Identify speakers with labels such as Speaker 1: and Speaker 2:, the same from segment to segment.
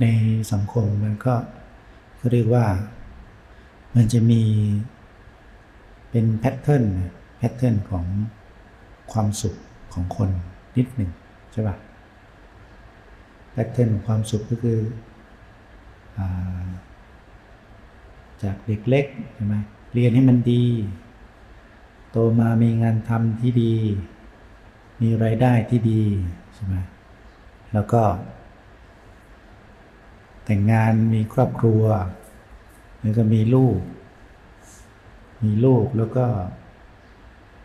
Speaker 1: ในสังคมมันก็เรียกว่า มันจะมีเป็น pattern pattern ของความสุขของคนนิดหนึ่งใช่ปะ pattern ของความสุขก็คือจากเด็กเล็กใช่ไหมเรียนให้มันดี โตมามีงานทำที่ดี มีรายได้ที่ดีใช่ไหมแล้วก็ แต่งงานมีครอบครัว แล้วก็มีลูก มีลูกแล้วก็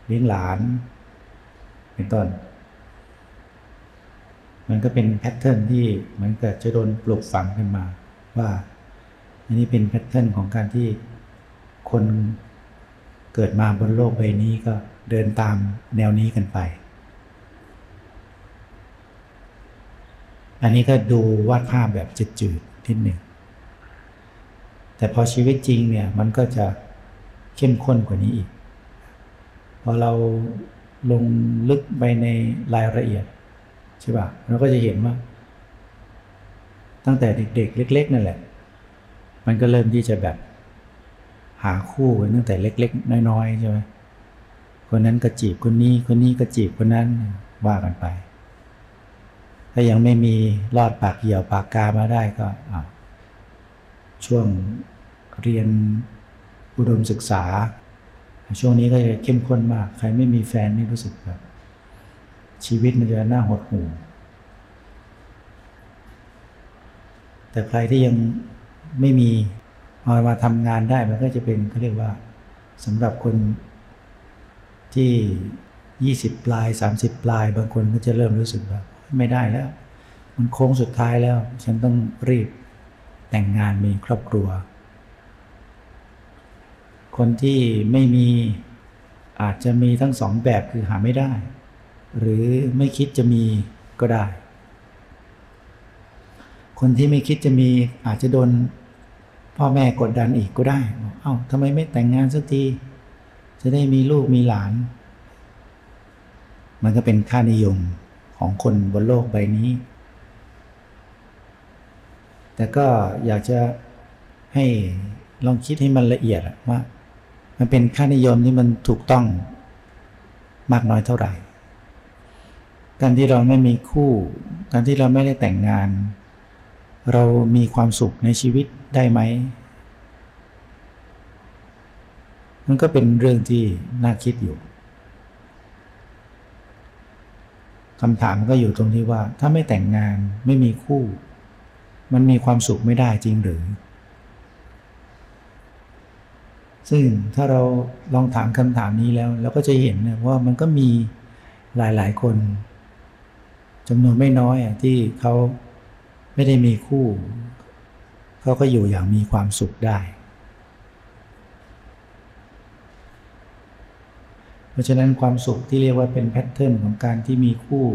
Speaker 1: เลี้ยงหลาน เป็นต้น มันก็เป็น pattern ที่มันเกิดจะโดนปลูกฝังขึ้นมา ว่าอันนี้เป็น pattern ของการที่คนเกิดมาบนโลกใบนี้ก็เดินตามแนวนี้กันไป อันนี้ก็ดูวาดภาพแบบจืดๆ นิดหนึ่งแต่พอชีวิตจริงเนี่ยมันก็จะเข้มข้นกว่านี้อีก พอเราลงลึกไปในรายละเอียดใช่ป่ะเราก็จะเห็นว่า ตั้งแต่เด็ก ๆ เล็ก ๆ นั่นแหละ มันก็เริ่มที่จะแบบหาคู่กันตั้งแต่เล็ก ๆ น้อยๆใช่ไหมคนนั้นก็จีบคนนี้คนนี้ก็จีบคนนั้นว่ากันไป ถ้ายังไม่มีรอดปากเหี่ยวปากกามาได้ก็ช่วงเรียนอุดมศึกษา ช่วงนี้ก็จะเข้มข้นมาก ใครไม่มีแฟนนี่รู้สึกแบบชีวิตมันจะน่าหดหู่แต่ใครที่ยังไม่มีพอมาทำงานได้มันก็จะเป็นเขาเรียกว่าสำหรับคนที่ 20 ปลาย 30 ปลาย บางคนก็จะเริ่มรู้สึกว่า ไม่ได้แล้ว มันโค้งสุดท้ายแล้ว ฉันต้องรีบแต่งงานมีครอบครัว คนที่ไม่มีอาจจะมีทั้งสองแบบคือหาไม่ได้ หรือไม่คิดจะมีก็ได้ คนที่ไม่คิดจะมีอาจจะโดนพ่อแม่กดดันอีกก็ได้บอกเอ้าทำไมไม่แต่งงานสักที จะได้มีลูกมีหลาน มันก็เป็นค่านิยม ของคนบนโลกใบนี้ แต่ก็อยากจะให้ลองคิดให้มันละเอียดว่า มันเป็นค่านิยมที่มันถูกต้องมากน้อยเท่าไหร่ การที่เราไม่มีคู่ การที่เราไม่ได้แต่งงาน เรามีความสุขในชีวิตได้ไหม มันก็เป็นเรื่องที่น่าคิดอยู่ คำถามก็อยู่ตรงที่ว่าถ้าไม่แต่งงานไม่มีคู่ มันมีความสุขไม่ได้จริงหรือ ซึ่งถ้าเราลองถามคำถามนี้แล้วเราก็จะเห็นว่ามันก็มีหลาย ๆ คนจำนวนไม่น้อยที่เขาไม่ได้มีคู่ เขาก็อยู่อย่างมีความสุขได้ เพ ราะฉะนั้นความสุขที่เรียกว่าเป็นแพทเทิร์นของการที่มีคู่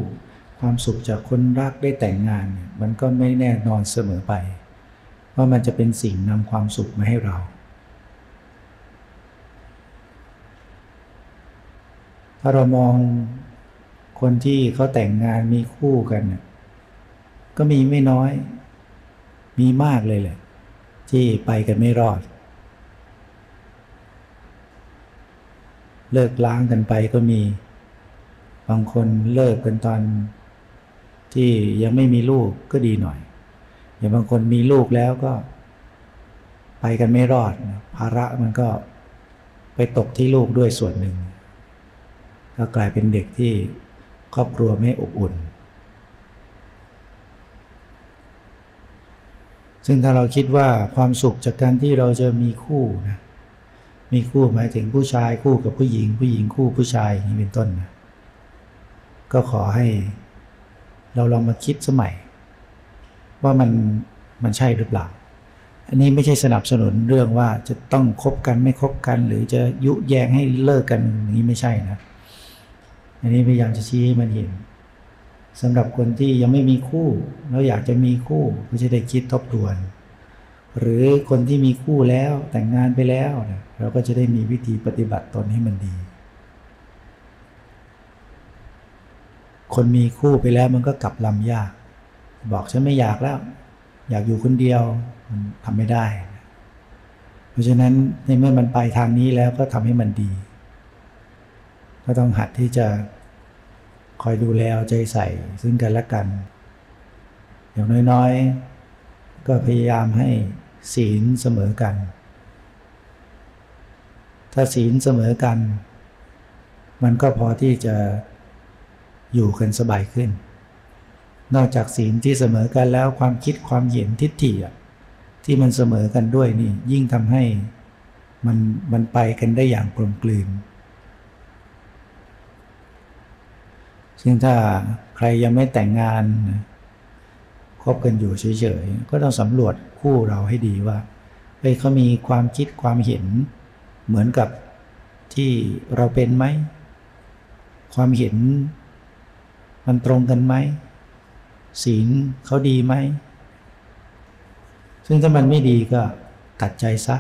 Speaker 1: ความสุขจากคนรักได้แต่งงานเนี่ยมันก็ไม่แน่นอนเสมอไป ว่ามันจะเป็นสิ่งนำความสุขมาให้เรา ถ้าเรามองคนที่เขาแต่งงานมีคู่กันเนี่ยก็มีไม่น้อย มีมากเลยแหละที่ไปกันไม่รอด เลิกล้างกันไปก็มี บางคนเลิกกันตอนที่ยังไม่มีลูกก็ดีหน่อย อย่างบางคนมีลูกแล้วก็ ไปกันไม่รอด ภาระมันก็ไปตกที่ลูกด้วยส่วนหนึ่ง ก็กลายเป็นเด็กที่ครอบครัวไม่อบอุ่น ซึ่งถ้าเราคิดว่าความสุขจากการที่เราจะมีคู่นะ มีคู่หมายถึงผู้ชายคู่กับผู้หญิง ผู้หญิงคู่ผู้ชายอย่างนี้เป็นต้น ก็ขอให้เราลองมาคิดสมัย ว่ามันมันใช่หรือเปล่า อันนี้ไม่ใช่สนับสนุนเรื่องว่าจะต้องคบกันไม่คบกัน หรือจะยุแยงให้เลิกกันอย่างนี้ไม่ใช่นะ อันนี้พยายามจะชี้ให้มันเห็นสำหรับคนที่ยังไม่มีคู่ แล้วอยากจะมีคู่ก็จะได้คิดทบทวน หรือคนที่มีคู่แล้วแต่งงานไปแล้วเราก็จะได้มีวิธีปฏิบัติตนให้มันดี คนมีคู่ไปแล้วมันก็กลับลำยาก บอกฉันไม่อยากแล้ว อยากอยู่คนเดียวมันทำไม่ได้ เพราะฉะนั้นในเมื่อมันไปทางนี้แล้วก็ทำให้มันดี ก็ต้องหัดที่จะคอยดูแลเอาใจใส่ซึ่งกันและกัน อย่างน้อยๆ ก็พยายามให้ ศีลเสมอกัน ถ้าศีลเสมอกัน มันก็พอที่จะอยู่กันสบายขึ้น นอกจากศีลที่เสมอกันแล้วความคิดความเห็นทิฏฐิที่มันเสมอกันด้วยนี่ยิ่งทำให้มันมันไปกันได้อย่างกลมกลืน ซึ่งถ้าใครยังไม่แต่งงาน คบกันอยู่เฉยๆ ก็ต้องสำรวจคู่เราให้ดีว่าเฮ้ยเขามีความคิดความเห็น เหมือนกับที่เราเป็นไหม ความเห็น มันตรงกันไหม ศีลเขาดีไหม ซึ่งถ้ามันไม่ดีก็ตัดใจซะ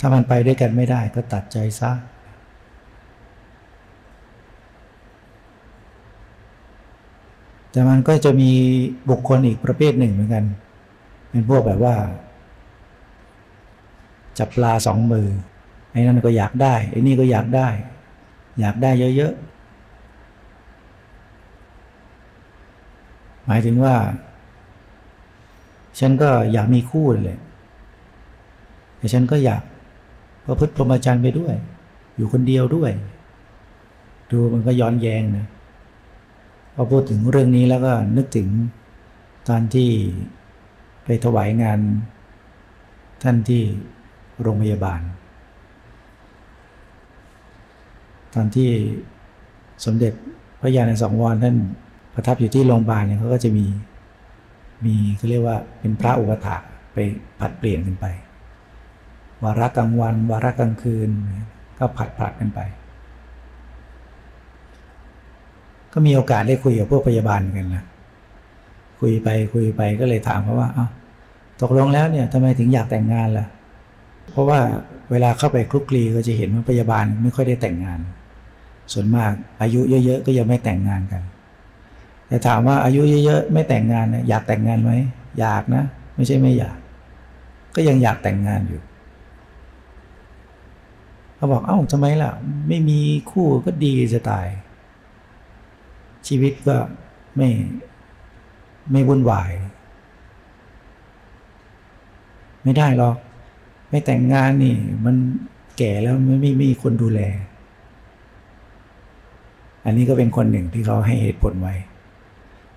Speaker 1: ถ้ามันไปด้วยกันไม่ได้ก็ตัดใจซะ แต่มันก็จะมีบุคคลอีกประเภทหนึ่งเหมือนกัน เป็นพวกแบบว่า จับปลาสองมือไอ้นั่นก็อยากได้ไอ้นี่ก็อยากได้ อยากได้เยอะๆหมายถึงว่า ฉันก็อยากมีคู่เลยแต่ฉันก็อยากประพฤติพรหมจรรย์ไปด้วย อยู่คนเดียวด้วย ดูมันก็ย้อนแย้งนะ พอพูดถึงเรื่องนี้แล้วก็นึกถึงตอนที่ไปถวายงาน ท่านที่โรงพยาบาล ตอนที่สมเด็จพระยาณสังวรท่านประทับอยู่ที่โรงพยาบาลเนี่ยเขาก็จะมีมีเขาเรียกว่าเป็นพระอุปถาไปผัดเปลี่ยนกันไป วาระกลางวัน วาระกลางคืน ก็ผัดผัดกันไป ก็มีโอกาสได้คุยกับพวกพยาบาลกันนะคุยไปคุยไปก็เลยถามเขาว่าอ้าตกลงแล้วเนี่ยทำไมถึงอยากแต่งงานล่ะ เพราะว่าเวลาเข้าไปคลุกคลีก็จะเห็นว่าพยาบาลไม่ค่อยได้แต่งงาน ส่วนมากอายุเยอะๆก็ยังไม่แต่งงานกัน แต่ถามว่าอายุเยอะๆไม่แต่งงานอยากแต่งงานไหมอยากนะ ไม่ใช่ไม่อยาก ก็ยังอยากแต่งงานอยู่เขาบอกเอ้าทำไมล่ะ ไม่มีคู่ก็ดีจะตาย ชีวิตก็ไม่ไม่วุ่นวาย ไม่ได้หรอก ไม่แต่งงานนี่ มันแก่แล้วไม่ไม่มีคนดูแล อันนี้ก็เป็นคนหนึ่งที่เขาให้เหตุผลไว้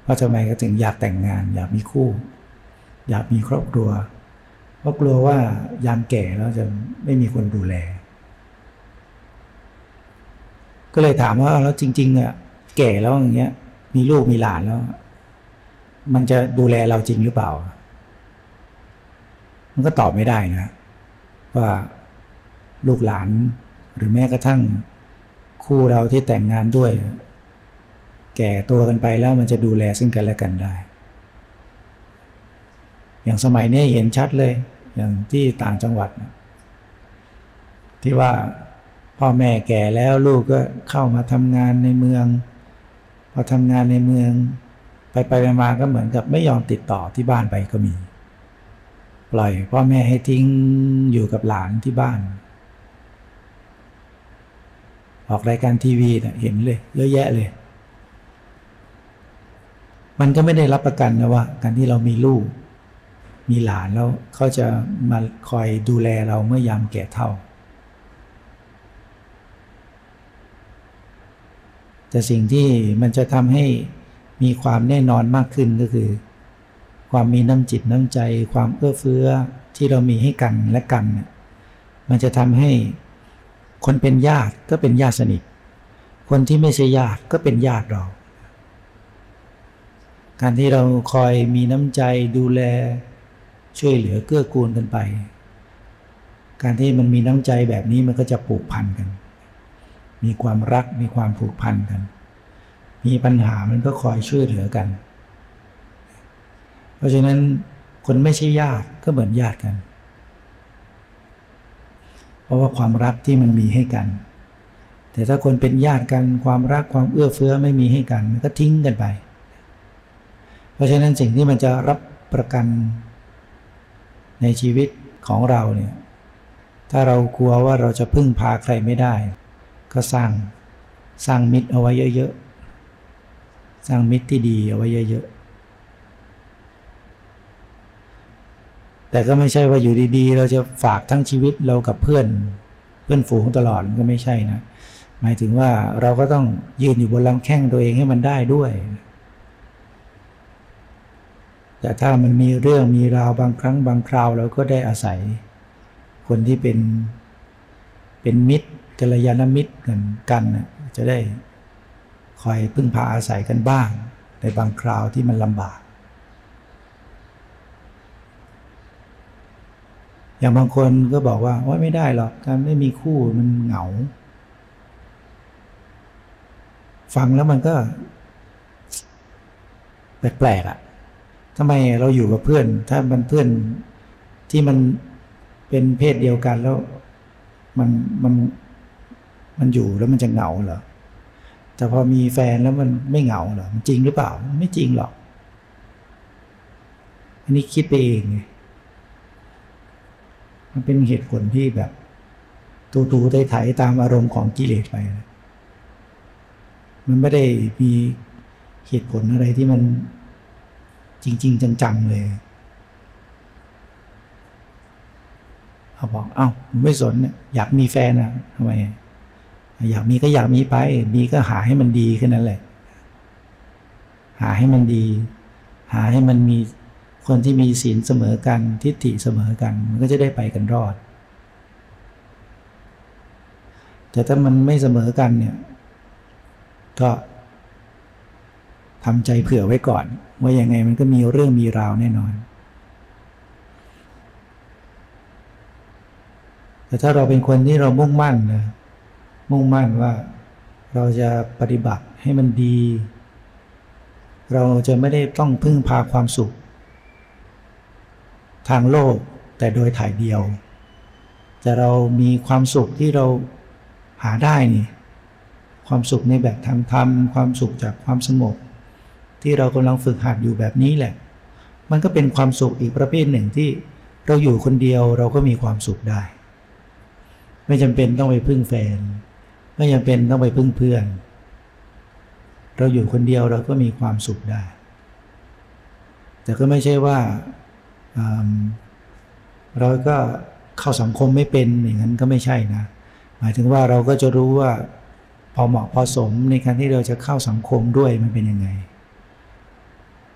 Speaker 1: ว่าทำไมก็ถึงอยากแต่งงาน อยากมีคู่ อยากมีครอบครัวเพราะกลัวว่ายามแก่แล้วจะไม่มีคนดูแล ก็เลยถามว่าแล้วจริง ๆอะ แก่แล้วอย่างเงี้ย มีลูกมีหลานแล้ว มันจะดูแลเราจริงหรือเปล่า มันก็ตอบไม่ได้นะ ว่าลูกหลานหรือแม้กระทั่งคู่เราที่แต่งงานด้วย แก่ตัวกันไปแล้วมันจะดูแลซึ่งกันและกันได้ อย่างสมัยนี้เห็นชัดเลย อย่างที่ต่างจังหวัดที่ว่าพ่อแม่แก่แล้วลูกก็เข้ามาทำงานในเมือง พอทำงานในเมือง ไปไปมาก็เหมือนกับไม่ยอมติดต่อที่บ้านไปก็มี ปล่อยพ่อแม่ให้ทิ้งอยู่กับหลานที่บ้าน ออกรายการทีวีเห็นเลยเยอะแยะเลย มันก็ไม่ได้รับประกันนะว่า การที่เรามีลูก มีหลานแล้วเขาจะมาคอยดูแลเราเมื่อยามแก่เท่า แต่สิ่งที่มันจะทำให้มีความแน่นอนมากขึ้นก็คือ ความมีน้ำจิตน้ำใจ ความเอื้อเฟื้อที่เรามีให้กันและกันมันจะทำให้คนเป็นญาติก็เป็นญาติสนิท คนที่ไม่ใช่ญาติก็เป็นญาติเรา การที่เราคอยมีน้ำใจดูแลช่วยเหลือเกื้อกูลกันไป การที่มันมีน้ำใจแบบนี้มันก็จะผูกพันกัน มีความรักมีความผูกพันกัน มีปัญหามันก็คอยช่วยเหลือกัน เพราะฉะนั้นคนไม่ใช่ญาติก็เหมือนญาติกัน เพราะว่าความรักที่มันมีให้กัน แต่ถ้าคนเป็นญาติกันความรักความเอื้อเฟื้อไม่มีให้กันมันก็ทิ้งกันไป เพราะฉะนั้นสิ่งที่มันจะรับประกันในชีวิตของเราเนี่ย ถ้าเรากลัวว่าเราจะพึ่งพาใครไม่ได้ ก็สร้างสร้างมิตรเอาไว้เยอะๆ สร้างมิตรที่ดีเอาไว้เยอะๆ แต่ก็ไม่ใช่ว่าอยู่ดีๆ เราจะฝากทั้งชีวิตเรากับเพื่อนเพื่อนฝูงตลอดก็ไม่ใช่นะ หมายถึงว่าเราก็ต้องยืนอยู่บนลำแข้งตัวเองให้มันได้ด้วย แต่ถ้ามันมีเรื่องมีราวบางครั้งบางคราวเราก็ได้อาศัย คนที่เป็นเป็นมิตร กัลยาณมิตรกันกันจะได้คอยพึ่งพาอาศัยกันบ้าง ในบางคราวที่มันลำบาก อย่างบางคนก็บอกว่าว่าไม่ได้หรอกการไม่มีคู่มันเหงา ฟังแล้วมันก็ แปลกๆอะ่ะทำไมเราอยู่กับเพื่อน ถ้ามันเพื่อนที่มันเป็นเพศเดียวกันแล้ว มันมัน มันอยู่แล้วมันจะเหงาเหรอแต่พอมีแฟนแล้วมันไม่เหงาเหรอมันจริงหรือเปล่า ไม่จริงหรอก อันนี้คิดไปเองไงมันเป็นเหตุผลที่แบบตูตูไถไถตามอารมณ์ของกิเลสไปนะมันไม่ได้มีเหตุผลอะไรที่มันจริง ๆ จังๆเลยเขาบอกเอา้าไม่สนอยากมีแฟนอะทำไม อยากมีก็อยากมีไปมีก็หาให้มันดีขึ้นนั่นแหละ หาให้มันดี หาให้มันมีคนที่มีศีลเสมอกันทิฏฐิเสมอกัน มันก็จะได้ไปกันรอด แต่ถ้ามันไม่เสมอกันเนี่ย ก็ทำใจเผื่อไว้ก่อน ว่ายังไงมันก็มีเรื่องมีราวแน่นอน แต่ถ้าเราเป็นคนที่เรามุ่งมั่นนะ มุ่งมั่นว่าเราจะปฏิบัติให้มันดี เราจะไม่ได้ต้องพึ่งพาความสุข ทางโลกแต่โดยถ่ายเดียว แต่เรามีความสุขที่เราหาได้นี่ความสุขในแบบทางธรรมความสุขจากความสงบที่เรากำลังฝึกหัดอยู่แบบนี้แหละ มันก็เป็นความสุขอีกประเภทหนึ่งที่เราอยู่คนเดียวเราก็มีความสุขได้ ไม่จำเป็นต้องไปพึ่งแฟน ไม่จำเป็นต้องไปพึ่งเพื่อน เราอยู่คนเดียวเราก็มีความสุขได้ แต่ก็ไม่ใช่ว่าเราก็เข้าสังคมไม่เป็นอย่างนั้นก็ไม่ใช่นะ หมายถึงว่าเราก็จะรู้ว่าพอเหมาะพอสมในการที่เราจะเข้าสังคมด้วยมันเป็นยังไง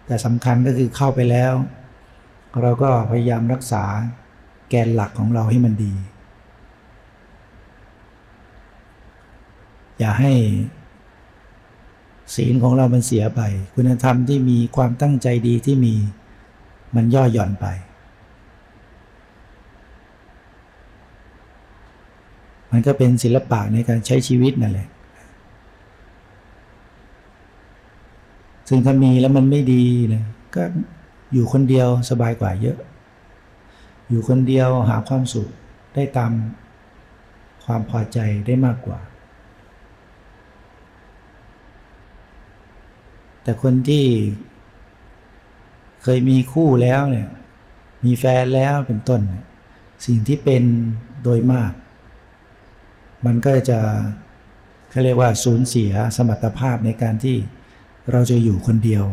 Speaker 1: แต่สำคัญก็คือเข้าไปแล้ว เราก็พยายามรักษาแกนหลักของเราให้มันดี อย่าให้ศีลของเรามันเสียไป คุณธรรมที่มีความตั้งใจดีที่มีมันย่อหย่อนไป มันก็เป็นศิลปะในการใช้ชีวิตนั่นแหละ ซึ่งถ้ามีแล้วมันไม่ดีนะก็อยู่คนเดียวสบายกว่าเยอะ อยู่คนเดียวหาความสุขได้ตามความพอใจได้มากกว่า แต่คนที่เคยมีคู่แล้วเนี่ย มีแฟนแล้วเป็นต้น สิ่งที่เป็นโดยมาก มันก็จะเขาเรียกว่าสูญเสียสมรรถภาพในการที่เราจะอยู่คนเดียว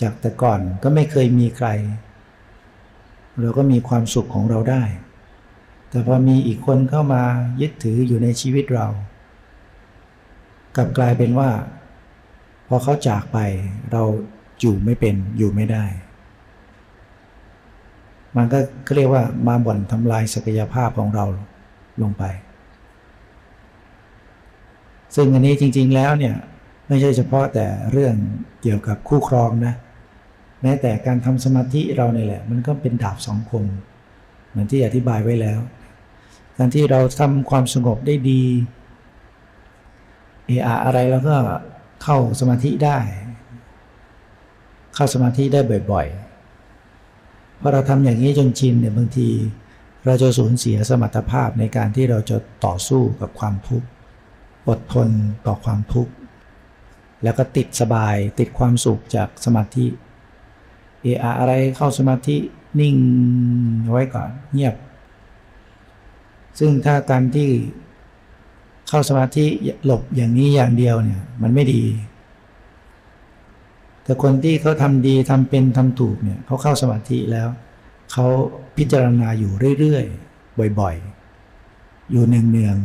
Speaker 1: จากแต่ก่อนก็ไม่เคยมีใคร เราก็มีความสุขของเราได้ แต่พอมีอีกคนเข้ามายึดถืออยู่ในชีวิตเรา กลับกลายเป็นว่า พอเขาจากไปเราอยู่ไม่เป็นอยู่ไม่ได้ มันก็เรียกว่ามาบ่อนทำลายศักยภาพของเราลงไป ซึ่งอันนี้จริง ๆแล้วเนี่ยไม่ใช่เฉพาะแต่เรื่องเกี่ยวกับคู่ครองนะ แม้แต่การทำสมาธิเราเนี่ยแหละ มันก็เป็นดาบสองคม เหมือนที่อธิบายไว้แล้วการที่เราทำความสงบได้ดี เอออะไรแล้วก็เข้าสมาธิได้ เข้าสมาธิได้บ่อยๆพอเราทำอย่างนี้จนชินเนี่ยบางทีเราจะสูญเสียสมรรถภาพในการที่เราจะต่อสู้กับความทุกข์ อดทนต่อความทุกข์ แล้วก็ติดสบายติดความสุขจากสมาธิ เอออะไรเข้าสมาธินิ่งไว้ก่อนเงียบ ซึ่งถ้าการที่ เข้าสมาธิหลบอย่างนี้อย่างเดียวเนี่ย มันไม่ดี แต่คนที่เขาทำดีทำเป็นทำถูกเนี่ยเขาเข้าสมาธิแล้วเขาพิจารณาอยู่เรื่อยๆ บ่อยๆ อยู่เนือง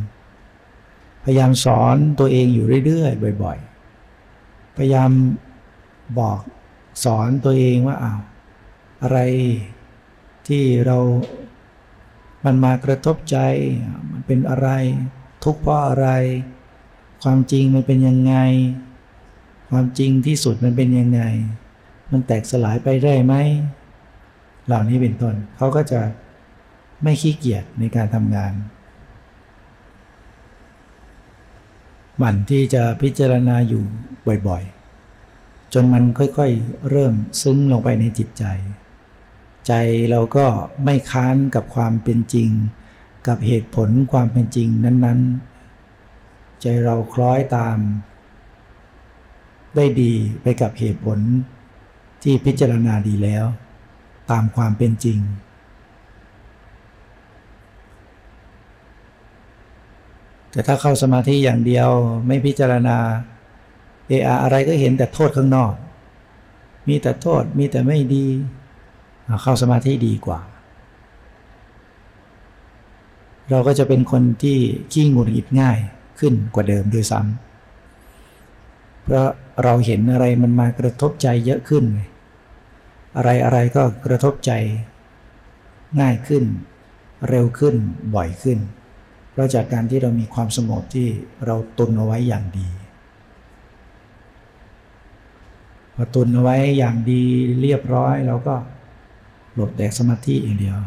Speaker 1: ๆ พยายามสอนตัวเองอยู่เรื่อยๆ บ่อยๆ พยายามบอกสอนตัวเองว่าอ้าวอะไรที่เรามันมากระทบใจมันเป็นอะไร ทุกข์เพราะอะไร ความจริงมันเป็นยังไง ความจริงที่สุดมันเป็นยังไง มันแตกสลายไปได้ไหม เหล่านี้เป็นต้นเขาก็จะไม่ขี้เกียจในการทำงานหมั่นที่จะพิจารณาอยู่บ่อยๆ จนมันค่อยๆ เริ่มซึ้งลงไปในจิตใจ ใจเราก็ไม่ค้านกับความเป็นจริง กับเหตุผลความเป็นจริงนั้น ๆ ใจเราคล้อยตาม ได้ดีไปกับเหตุผลที่พิจารณาดีแล้ว ตามความเป็นจริง แต่ถ้าเข้าสมาธิอย่างเดียวไม่พิจารณาเอออะไรก็เห็นแต่โทษข้างนอก มีแต่โทษมีแต่ไม่ดี เข้าสมาธิดีกว่า เราก็จะเป็นคนที่ขี้งุนหงิดง่ายขึ้นกว่าเดิมด้วยซ้ำเพราะเราเห็นอะไรมันมากระทบใจเยอะขึ้น อะไรอะไรก็กระทบใจง่ายขึ้น เร็วขึ้นบ่อยขึ้น เพราะจากการที่เรามีความสงบที่เราตุนเอาไว้อย่างดีพอตุนเอาไว้อย่างดีเรียบร้อยเราก็หลบแดกสมาธิอย่างเดียว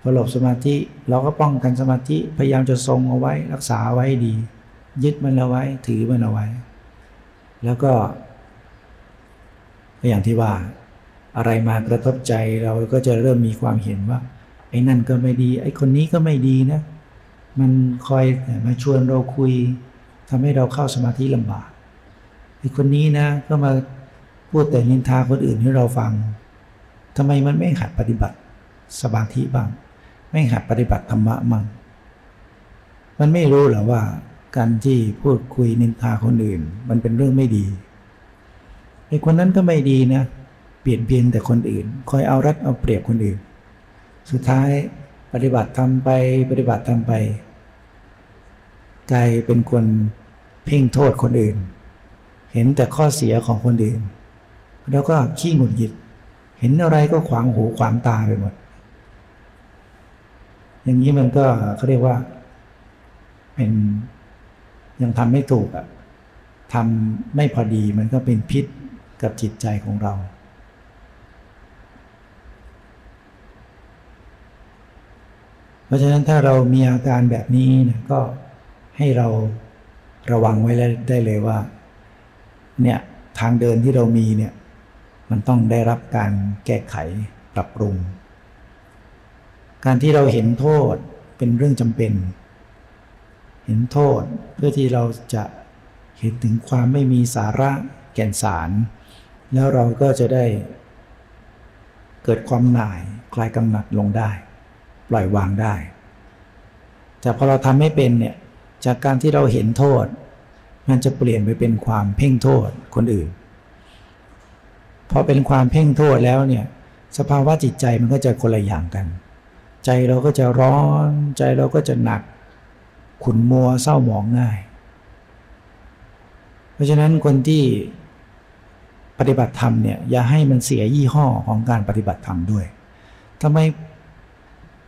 Speaker 1: พอหลบสมาธิ เราก็ป้องกันสมาธิพยายามจะทรงเอาไว้รักษาไว้ดี ยึดมันเอาไว้ถือมันเอาไว้ แล้วก็อย่างที่ว่า อะไรมากระทบใจเราก็จะเริ่มมีความเห็นว่า ไอ้นั่นก็ไม่ดี ไอ้คนนี้ก็ไม่ดีนะ มันคอยมาชวนเราคุยทำให้เราเข้าสมาธิลำบากไอ้คนนี้นะ ก็มาพูดแต่นินทาคนอื่นให้เราฟังทำไมมันไม่หัดปฏิบัติสมาธิบ้าง ไม่หัดปฏิบัติธรรมะมั่งมันไม่รู้หรอว่า การที่พูดคุยนินทาคนอื่น มันเป็นเรื่องไม่ดีไอ้คนนั้นก็ไม่ดีนะเปลี่ยนเพียงแต่คนอื่น คอยเอารัดเอาเปรียบคนอื่น สุดท้ายปฏิบัติทำไปปฏิบัติทำไปกลายเป็นคนเพ่งโทษคนอื่น เห็นแต่ข้อเสียของคนอื่น แล้วก็ขี้หงุดหงิด เห็นอะไรก็ขวางหูขวางตาไปหมด อย่างนี้มันก็เขาเรียกว่า เป็นยังทำไม่ถูกอะทำไม่พอดีมันก็เป็นพิษกับจิตใจของเรา เพราะฉะนั้นถ้าเรามีอาการแบบนี้นะก็ให้เราระวังไว้ได้เลยว่า เนี่ยทางเดินที่เรามีเนี่ย มันต้องได้รับการแก้ไขปรับปรุง การที่เราเห็นโทษเป็นเรื่องจำเป็น เห็นโทษเพื่อที่เราจะเห็นถึงความไม่มีสาระแก่นสาร แล้วเราก็จะได้ เกิดความหน่ายคลายกำหนัดลงได้ ปล่อยวางได้ แต่พอเราทำไม่เป็นเนี่ยจากการที่เราเห็นโทษ มันจะเปลี่ยนไปเป็นความเพ่งโทษคนอื่นพอเป็นความเพ่งโทษแล้วเนี่ยสภาวะจิตใจมันก็จะคนละอย่างกัน ใจเราก็จะร้อน ใจเราก็จะหนัก ขุนมัวเศร้าหมองง่าย เพราะฉะนั้นคนที่ปฏิบัติธรรมเนี่ยอย่าให้มันเสียยี่ห้อของการปฏิบัติธรรมด้วยทำไม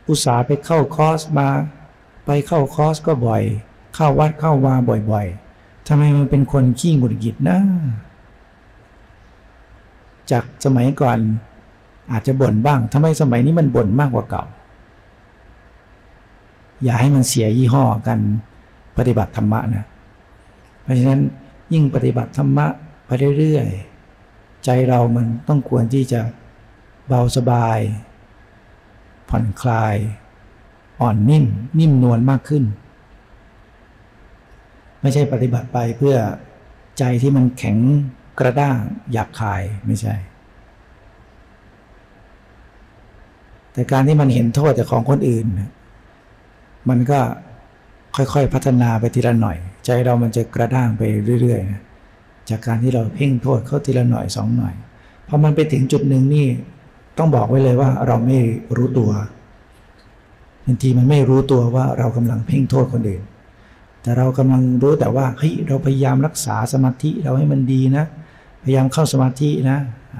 Speaker 1: อุตสาห์ไปเข้าคอร์สมาไปเข้าคอร์สก็บ่อย เข้าวัดเข้าวาบ่อยๆทำไมมันเป็นคนขี้หงุดหงิดนะ จากสมัยก่อนอาจจะบ่นบ้างทำไมสมัยนี้มันบ่นมากกว่าเก่า อย่าให้มันเสียยี่ห้อกันปฏิบัติธรรมะนะเพราะฉะนั้นยิ่งปฏิบัติธรรมะไปเรื่อยๆใจเรามันต้องควรที่จะเบาสบาย ผ่อนคลาย อ่อนนิ่ม นิ่มนวลมากขึ้น ไม่ใช่ปฏิบัติไปเพื่อใจที่มันแข็งกระด้างหยาบคายไม่ใช่ แต่การที่มันเห็นโทษแต่ของคนอื่น มันก็ค่อยๆพัฒนาไปทีละหน่อย ใจเรามันจะกระด้างไปเรื่อยๆจากการที่เราเพ่งโทษเขาทีละหน่อยสองหน่อยพอมันไปถึงจุดหนึ่งนี่ต้องบอกไว้เลยว่าเราไม่รู้ตัวบางทีมันไม่รู้ตัวว่าเรากำลังเพ่งโทษคนอื่น แต่เรากำลังรู้แต่ว่าเฮ้ยเราพยายามรักษาสมาธิเราให้มันดีนะ พยายามเข้าสมาธินะ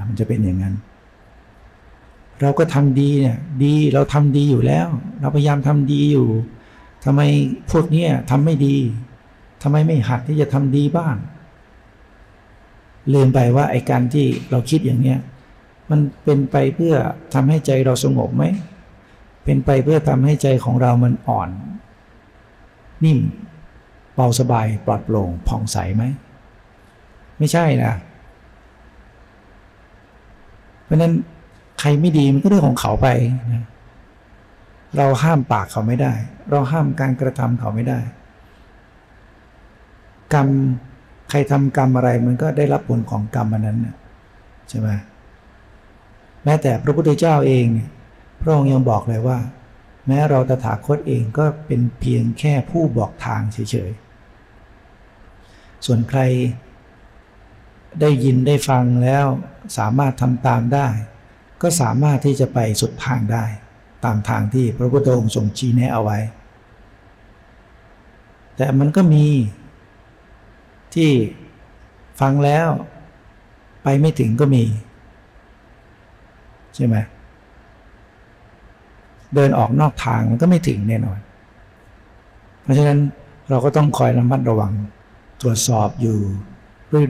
Speaker 1: มันจะเป็นอย่างนั้น เราก็ทำดีเนี่ยดีเราทำดีอยู่แล้ว เราพยายามทำดีอยู่ทำไมพวกเนี้ทำไม่ดีทำไมไม่หัดที่จะทำดีบ้างลืมไปว่าไอ้การที่เราคิดอย่างเนี้ยมันเป็นไปเพื่อทำให้ใจเราสงบไหมเป็นไปเพื่อทำให้ใจของเรามันอ่อน นิ่มเบาสบายปลอดโปร่งผ่องใสไหมไม่ใช่นะเพราะนั้น ใครไม่ดีมันก็เรื่องของเขาไปนะเราห้ามปากเขาไม่ได้ เราห้ามการกระทำเขาไม่ได้ กรรมใครทำกรรมอะไรมันก็ได้รับผลของกรรมอันนั้นใช่ไหมแม้แต่พระพุทธเจ้าเองพระองค์ยังบอกเลยว่า แม้เราตถาคตเองก็เป็นเพียงแค่ผู้บอกทางเฉยๆ ส่วนใครได้ยินได้ฟังแล้วสามารถทำตามได้ ก็สามารถที่จะไปสุดทางได้ ตามทางที่พระพุทธองค์ทรงชี้แนะเอาไว้ แต่มันก็มีที่ฟังแล้วไปไม่ถึงก็มี ใช่ไหมเดินออกนอกทางมันก็ไม่ถึงแน่นอน เพราะฉะนั้นเราก็ต้องคอยระมัดระวังตรวจสอบอยู่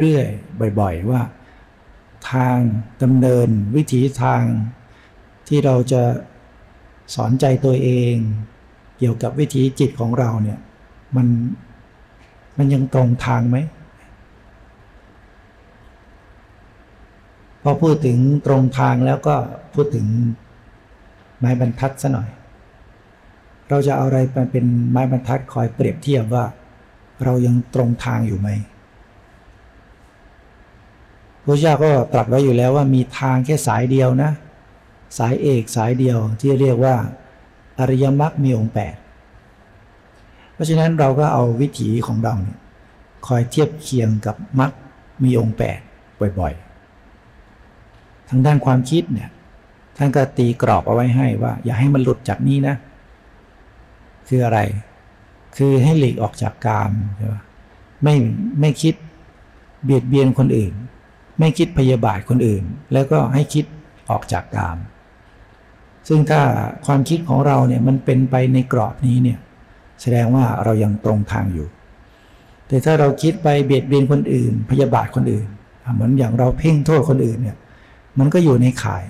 Speaker 1: เรื่อยๆ บ่อย ๆ ว่า ทางดำเนินวิถีทาง ที่เราจะสอนใจตัวเอง เกี่ยวกับวิถีจิตของเราเนี่ยมันมันยังตรงทางไหมพอพูดถึงตรงทางแล้วก็พูดถึงไม้บรรทัดซะหน่อย เราจะเอาอะไรมาเป็นไม้บรรทัดคอยเปรียบเทียบว่า เรายังตรงทางอยู่ไหม พระเจ้าก็ตรัสไว้อยู่แล้วว่ามีทางแค่สายเดียวนะ สายเอกสายเดียวที่เรียกว่า อริยมรรคมีองค์แปดเพราะฉะนั้นเราก็เอาวิถีของเราเนี่ยคอยเทียบเคียงกับมรรคมีองค์แปดบ่อยๆ ทางด้านความคิดเนี่ยท่านก็ตีกรอบเอาไว้ให้ว่า อย่าให้มันหลุดจากนี้นะ คืออะไร คือให้หลีกออกจากกามใช่ไหมไม่ไม่คิดเบียดเบียนคนอื่น ไม่คิดพยาบาทคนอื่น แล้วก็ให้คิดออกจากกาม ซึ่งถ้าความคิดของเราเนี่ยมันเป็นไปในกรอบนี้เนี่ยแสดงว่าเรายังตรงทางอยู่ แต่ถ้าเราคิดไปเบียดเบียนคนอื่น พยาบาทคนอื่น เหมือนอย่างเราเพ่งโทษคนอื่นเนี่ยมันก็อยู่ในข่าย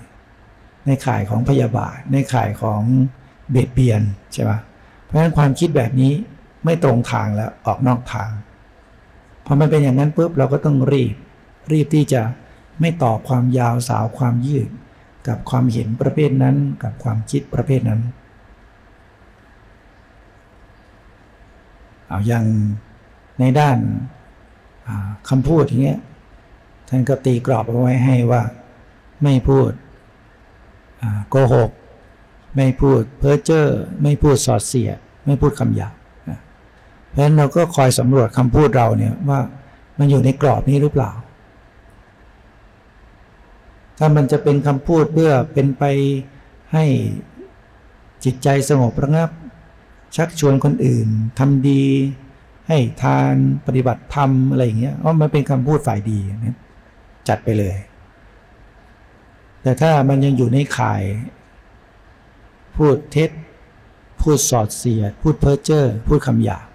Speaker 1: ในข่ายของพยาบาท ในข่ายของเบียดเบียนใช่ไหมเพราะฉะนั้นความคิดแบบนี้ไม่ตรงทางแล้วออกนอกทางพอมันเป็นอย่างนั้นปุ๊บเราก็ต้องรีบ รีบที่จะไม่ต่อความยาวสาวความยืด กับความเห็นประเภทนั้น กับความคิดประเภทนั้น เอาอย่างในด้านคำพูดอย่างเงี้ยท่านก็ตีกรอบเอาไว้ให้ว่าไม่พูดโกหก ไม่พูดเพ้อเจ้อไม่พูดสอดเสียดไม่พูดคำหยาบเพราะฉะนั้นเราก็คอยสำรวจคำพูดเราเนี่ยว่ามันอยู่ในกรอบนี้หรือเปล่า ถ้ามันจะเป็นคำพูดเพื่อเป็นไปให้จิตใจสงบระงับ ชักชวนคนอื่นทำดี ให้ทานปฏิบัติธรรมอะไรอย่างเงี้ยว่ามันเป็นคำพูดฝ่ายดีจัดไปเลย แต่ถ้ามันยังอยู่ในข่าย พูดเท็จ พูดสอดเสียด พูดเพ้อเจ้อพูดคำหยาบ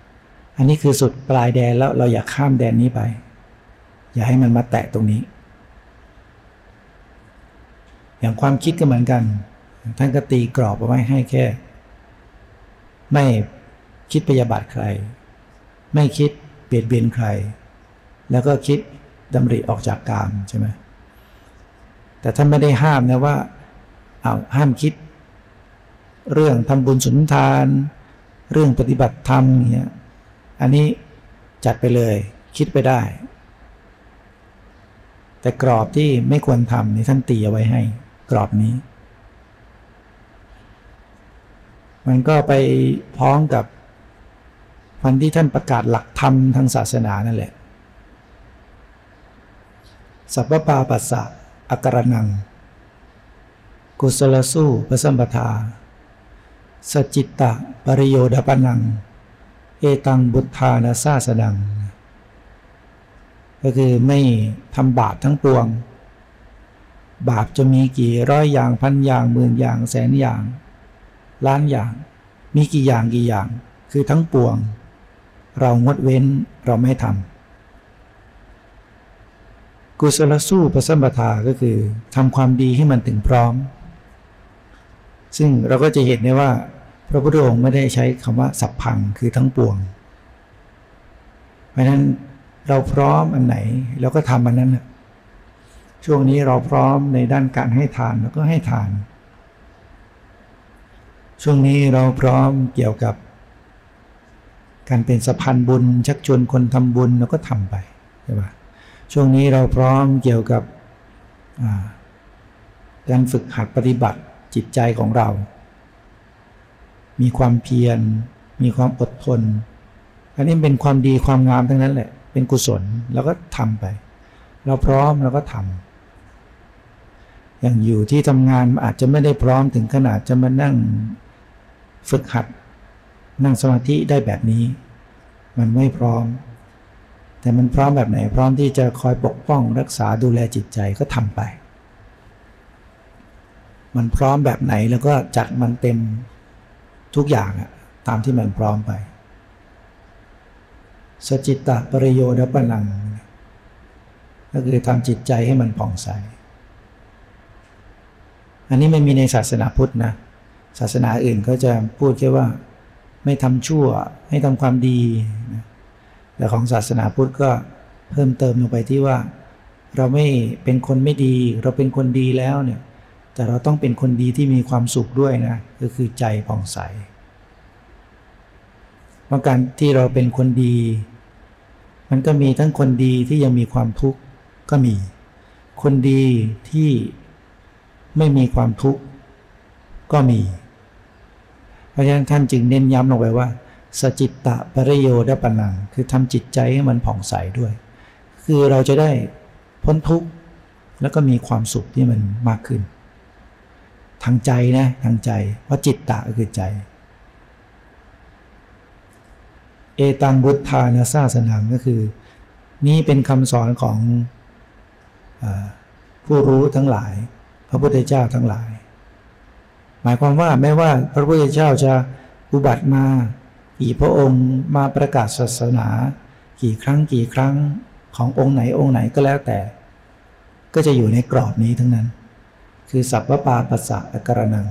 Speaker 1: อันนี้คือสุดปลายแดนแล้วเราอยากข้ามแดนนี้ไป อย่าให้มันมาแตะตรงนี้ อย่างความคิดก็เหมือนกัน ท่านก็ตีกรอบเอาไว้ให้แค่ ไม่คิดพยาบาทใคร ไม่คิดเบียดเบียนใคร แล้วก็คิดดำริออกจากกามใช่ไหมแต่ท่านไม่ได้ห้ามนะว่าเอาห้ามคิด เรื่องทำบุญสุนทาน เรื่องปฏิบัติธรรมเนี่ยอันนี้จัดไปเลย คิดไปได้ แต่กรอบที่ไม่ควรทำนี่ท่านตีเอาไว้ให้ กรอบนี้ มันก็ไปพ้องกับวันที่ท่านประกาศหลักธรรมทางศาสนานั่นแหละ สัพพปาปัสสะอักรนัง กุศลสู้ปสัมปทา สจิตตะปริโยดปนัง เอตังบุทธานาซาสดัง ก็คือไม่ทำบาปทั้งปวง บาปจะมีกี่ร้อยอย่างพันอย่างหมื่นอย่างแสนอย่าง ล้านอย่าง มีกี่อย่างกี่อย่าง คือทั้งปวง เรางดเว้นเราไม่ทำกุศลสู้ประสัมปทาก็คือทำความดีให้มันถึงพร้อม ซึ่งเราก็จะเห็นได้ว่า พระพุทธองค์ไม่ได้ใช้คำว่าสัพพังคือทั้งปวง เพราะนั้นเราพร้อมอันไหนเราก็ทำอันนั้น ช่วงนี้เราพร้อมในด้านการให้ทานเราก็ให้ทาน ช่วงนี้เราพร้อมเกี่ยวกับ การเป็นสะพานบุญ ชักชวนคนทำบุญเราก็ทำไปใช่ปะช่วงนี้เราพร้อมเกี่ยวกับการฝึกหัดปฏิบัติจิตใจของเรา มีความเพียร มีความอดทน อันนี้เป็นความดีความงามทั้งนั้นแหละ เป็นกุศลเราก็ทำไป เราพร้อมเราก็ทำ อย่างอยู่ที่ทำงานอาจจะไม่ได้พร้อมถึงขนาดจะมานั่งฝึกหัด นั่งสมาธิได้แบบนี้ มันไม่พร้อม แต่มันพร้อมแบบไหนพร้อมที่จะคอยปกป้องรักษาดูแลจิตใจก็ทำไป มันพร้อมแบบไหนแล้วก็จัดมันเต็มทุกอย่างอะตามที่มันพร้อมไป สจิตตปริโยดปนัง ก็คือทำจิตใจให้มันผ่องใส อันนี้ไม่มีในศาสนาพุทธนะ ศาสนาอื่นก็จะพูดแค่ว่าไม่ทำชั่วให้ทำความดีนะแต่ของศาสนาพุทธก็เพิ่มเติมลงไปที่ว่า เราไม่เป็นคนไม่ดี เราเป็นคนดีแล้วเนี่ยแต่เราต้องเป็นคนดีที่มีความสุขด้วยนะก็คือใจผ่องใสเพราะการที่เราเป็นคนดี มันก็มีทั้งคนดีที่ยังมีความทุกข์ก็มี คนดีที่ ไม่มีความทุกข์ก็มี เพราะฉะนั้นท่านจึงเน้นย้ำลงไปว่า สจิตตะปริโยดปนัง คือทำจิตใจให้มันผ่องใสด้วย คือเราจะได้พ้นทุกข์แล้วก็มีความสุขที่มันมากขึ้น ทางใจนะทางใจ เพราะจิตตะก็คือใจ เอตังบุตธานาซาสนังก็คือ นี่เป็นคำสอนของอผู้รู้ทั้งหลาย พระพุทธเจ้าทั้งหลาย หมายความว่าไม่ว่าพระพุทธเจ้าจะอุบัติมากี่พระองค์มาประกาศศาสนา กี่ครั้งกี่ครั้งขององค์ไหนองค์ไหนก็แล้วแต่ ก็จะอยู่ในกรอบนี้ทั้งนั้น คือสัพพปาปัสสะอกรนัง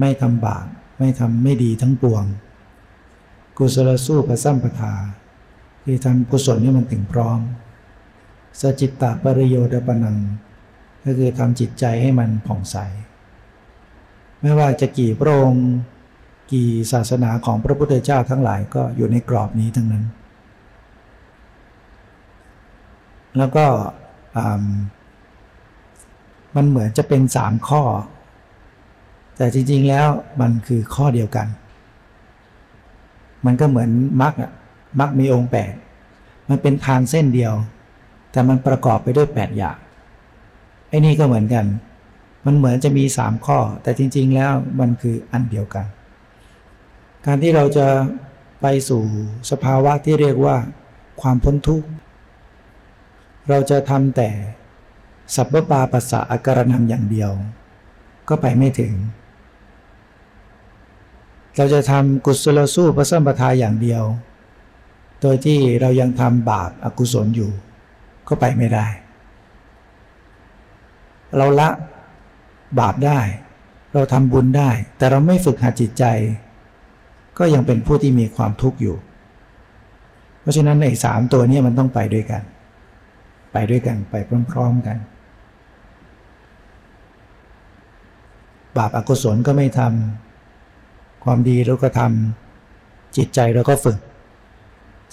Speaker 1: ไม่ทำบาปไม่ทำไม่ดีทั้งปวง กุศลสู้ประสัมปทา คือทำกุศลนี่มันถึงพร้อมสจิตตปริโยดปนัง ก็คือทำจิตใจให้มันผ่องใส ไม่ว่าจะกี่พระองค์กี่ศาสนาของพระพุทธเจ้าทั้งหลายก็อยู่ในกรอบนี้ทั้งนั้น แล้วก็มันเหมือนจะเป็นสามข้อ แต่จริงๆแล้วมันคือข้อเดียวกัน มันก็เหมือนมรรคมรรคมีองค์แปดมันเป็นทางเส้นเดียว แต่มันประกอบไปด้วยแปดอย่าง ไอ้นี่ก็เหมือนกัน มันเหมือนจะมีสามข้อ แต่จริง ๆ แล้วมันคืออันเดียวกัน การที่เราจะไปสู่สภาวะที่เรียกว่า ความพ้นทุกข์ เราจะทำแต่สัพพปาปัสสะอาการนำอย่างเดียว ก็ไปไม่ถึง เราจะทำกุศลสู้พระสัมปทาอย่างเดียว โดยที่เรายังทำบาปอากุศลอยู่ ก็ไปไม่ได้ เราละบาปได้ เราทำบุญได้ แต่เราไม่ฝึกหัดจิตใจ ก็ยังเป็นผู้ที่มีความทุกข์อยู่ เพราะฉะนั้นในสามตัวนี้มันต้องไปด้วยกัน ไปด้วยกันไปพร้อมๆกัน บาปอากุศลก็ไม่ทำความดีเราก็ทำจิตใจเราก็ฝึก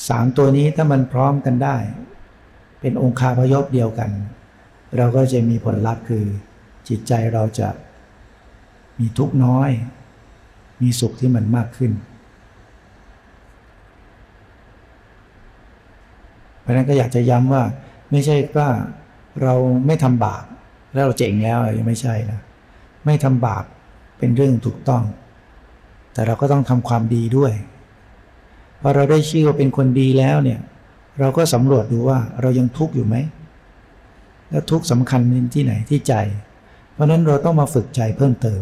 Speaker 1: สามตัวนี้ถ้ามันพร้อมกันได้ เป็นองค์คาพยพเดียวกัน เราก็จะมีผลลัพธ์คือ จิตใจเราจะมีทุกข์น้อย มีสุขที่มันมากขึ้น เพราะนั้นก็อยากจะย้ำว่าไม่ใช่ว่าเราไม่ทำบาปแล้วเราเจ๋งแล้วยังไม่ใช่นะไม่ทำบาปเป็นเรื่องถูกต้อง แต่เราก็ต้องทำความดีด้วยพอเราได้ชื่อว่าเป็นคนดีแล้วเนี่ย เราก็สำรวจดูว่าเรายังทุกข์อยู่ไหม แล้วทุกข์สำคัญที่ไหนที่ใจ เพราะนั้นเราต้องมาฝึกใจเพิ่มเติม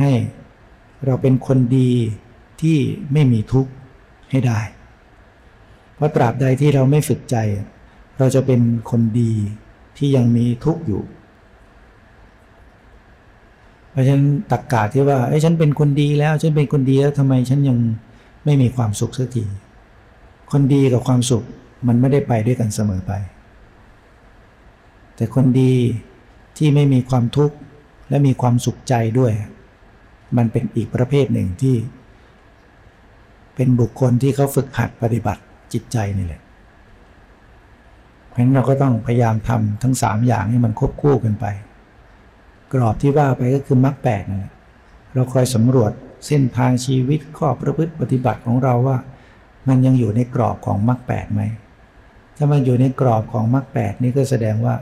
Speaker 1: ให้เราเป็นคนดีที่ไม่มีทุกข์ให้ได้ เพราะตราบใดที่เราไม่ฝึกใจ เราจะเป็นคนดีที่ยังมีทุกข์อยู่ เพราะฉะนั้นตักกาที่ว่าไอ้ฉันเป็นคนดีแล้วฉันเป็นคนดีแล้วทำไมฉันยังไม่มีความสุขสักทีคนดีกับความสุขมันไม่ได้ไปด้วยกันเสมอไป แต่คนดีที่ไม่มีความทุกข์และมีความสุขใจด้วย มันเป็นอีกประเภทหนึ่งที่ เป็นบุคคลที่เขาฝึกหัดปฏิบัติจิตใจนี่แหละเพราะฉะนั้นเราก็ต้องพยายามทำทั้งสามอย่างให้มันควบคู่กันไป กรอบที่ว่าไปก็คือมรรคแปดนั่นแหละเราคอยสำรวจเส้นทางชีวิตข้อประพฤติปฏิบัติของเราว่า มันยังอยู่ในกรอบของมรรคแปดไหมถ้ามันอยู่ในกรอบของมรรคแปดนี่ก็แสดงว่า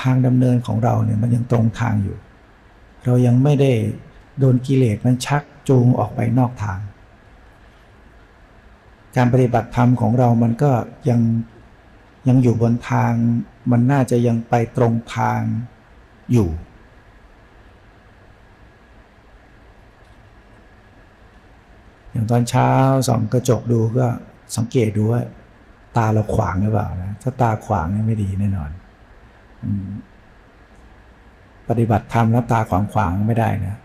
Speaker 1: ทางดำเนินของเราเนี่ยมันยังตรงทางอยู่ เรายังไม่ได้โดนกิเลสมันชักจูงออกไปนอกทาง การปฏิบัติธรรมของเรามันก็ยังยังอยู่บนทาง มันน่าจะยังไปตรงทางอยู่ อย่างตอนเช้าส่องกระจกดูก็สังเกตดูว่า ตาเราขวางหรือเปล่านะ ถ้าตาขวางนี่ไม่ดีแน่นอน ปฏิบัติธรรมแล้วตาขวางขวางไม่ได้นะ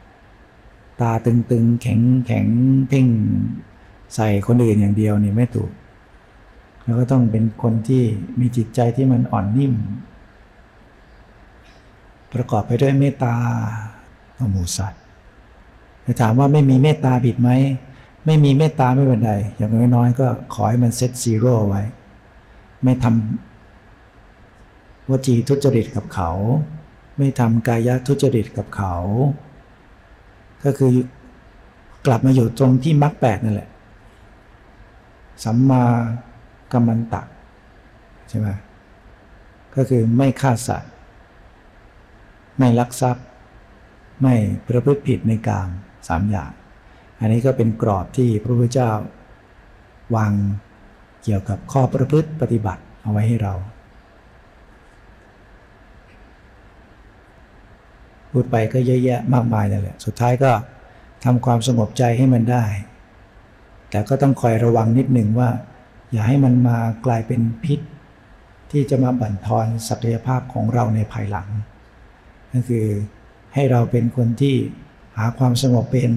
Speaker 1: ตาตึงๆ แข็งแข็งเพ่งใส่คนอื่นอย่างเดียวนี่ไม่ถูก แล้วก็ต้องเป็นคนที่มีจิตใจที่มันอ่อนนิ่ม ประกอบไปด้วยเมตตาต่อหมูสัตว์จะถามว่าไม่มีเมตตาผิดไหม ไม่มีเมตตาไม่เป็นไรอย่างน้อยๆก็ขอให้มันเซตซีโร่ไว้ ไม่ทำ วจีทุจริตกับเขา ไม่ทำกายทุจริตกับเขา ก็คือกลับมาอยู่ตรงที่มรรคแปดนั่นแหละ สัมมากัมมันตะใช่ไหมก็คือไม่ฆ่าสัตว์ ไม่ลักทรัพย์ ไม่ประพฤติผิดในกามสามอย่าง อันนี้ก็เป็นกรอบที่พระพุทธเจ้าวางเกี่ยวกับข้อประพฤติปฏิบัติเอาไว้ให้เรา พูดไปก็เยอะแยะมากมายนั่นแหละสุดท้ายก็ทำความสงบใจให้มันได้ แต่ก็ต้องคอยระวังนิดหนึ่งว่า อย่าให้มันมากลายเป็นพิษ ที่จะมาบั่นทอนศักยภาพของเราในภายหลัง ก็คือให้เราเป็นคนที่หาความสงบเป็น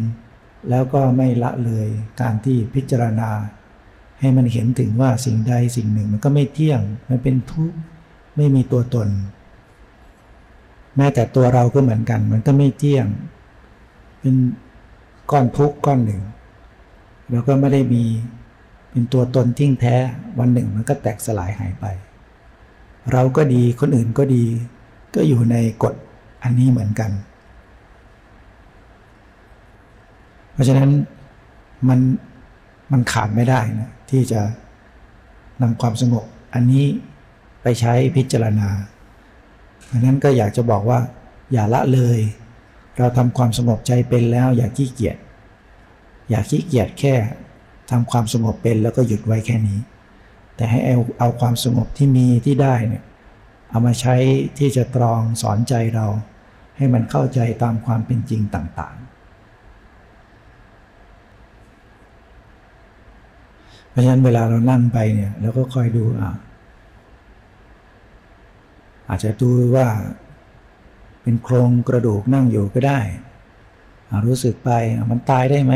Speaker 1: แล้วก็ไม่ละเลยการที่พิจารณา ให้มันเห็นถึงว่าสิ่งใดสิ่งหนึ่งมันก็ไม่เที่ยง มันเป็นทุกข์ ไม่มีตัวตน แม้แต่ตัวเราก็เหมือนกัน มันก็ไม่เที่ยง เป็นก้อนทุกก้อนหนึ่ง แล้วก็ไม่ได้มีเป็นตัวตนทิ้งแท้วันหนึ่งมันก็แตกสลายหายไป เราก็ดีคนอื่นก็ดี ก็อยู่ในกฎอันนี้เหมือนกัน เพราะฉะนั้นมันมันขาดไม่ได้นะที่จะนำความสงบอันนี้ไปใช้พิจารณา เพราะนั้นก็อยากจะบอกว่า อย่าละเลย เราทำความสงบใจเป็นแล้ว อย่าขี้เกียจอย่าขี้เกียจแค่ทำความสงบเป็นแล้วก็หยุดไว้แค่นี้ แต่ให้เอาเอาความสงบที่มีที่ได้เนี่ยเอามาใช้ที่จะตรองสอนใจเรา ให้มันเข้าใจตามความเป็นจริงต่างๆ เพราะฉะนั้นเวลาเรานั่งไปเนี่ยเราก็คอยดูอ่า อาจจะดูว่า เป็นโครงกระดูกนั่งอยู่ก็ได้ รู้สึกไปมันตายได้ไหม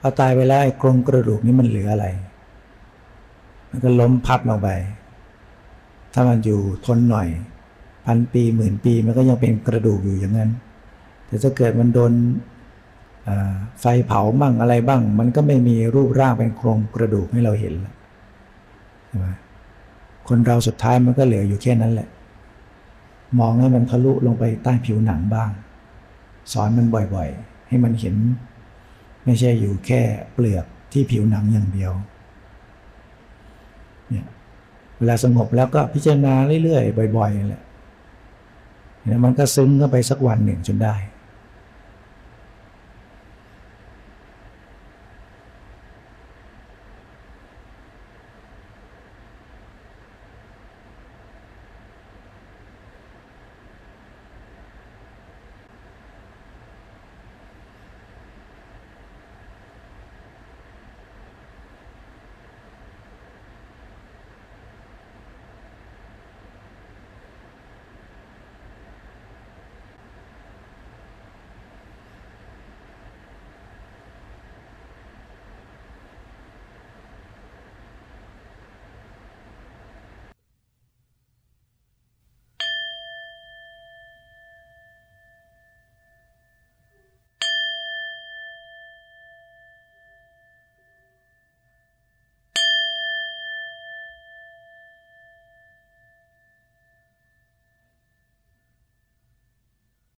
Speaker 1: พอตายไปแล้วโครงกระดูกนี้มันเหลืออะไรมันก็ล้มพับลงไป ถ้ามันอยู่ทนหน่อย พันปีหมื่นปีมันก็ยังเป็นกระดูกอยู่อย่างนั้น แต่ถ้าเกิดมันโดนไฟเผาบ้างอะไรบ้าง มันก็ไม่มีรูปร่างเป็นโครงกระดูกให้เราเห็นใช่ไหมคนเราสุดท้ายมันก็เหลืออยู่แค่นั้นแหละ มองให้มันทะลุลงไปใต้ผิวหนังบ้าง สอนมันบ่อยๆ ให้มันเห็น ไม่ใช่อยู่แค่เปลือกที่ผิวหนังอย่างเดียวเนี่ยเวลาสงบแล้วก็พิจารณาเรื่อยๆ บ่อยๆนั่แหละมันก็ซึ้งเข้าไปสักวันหนึ่งจนได้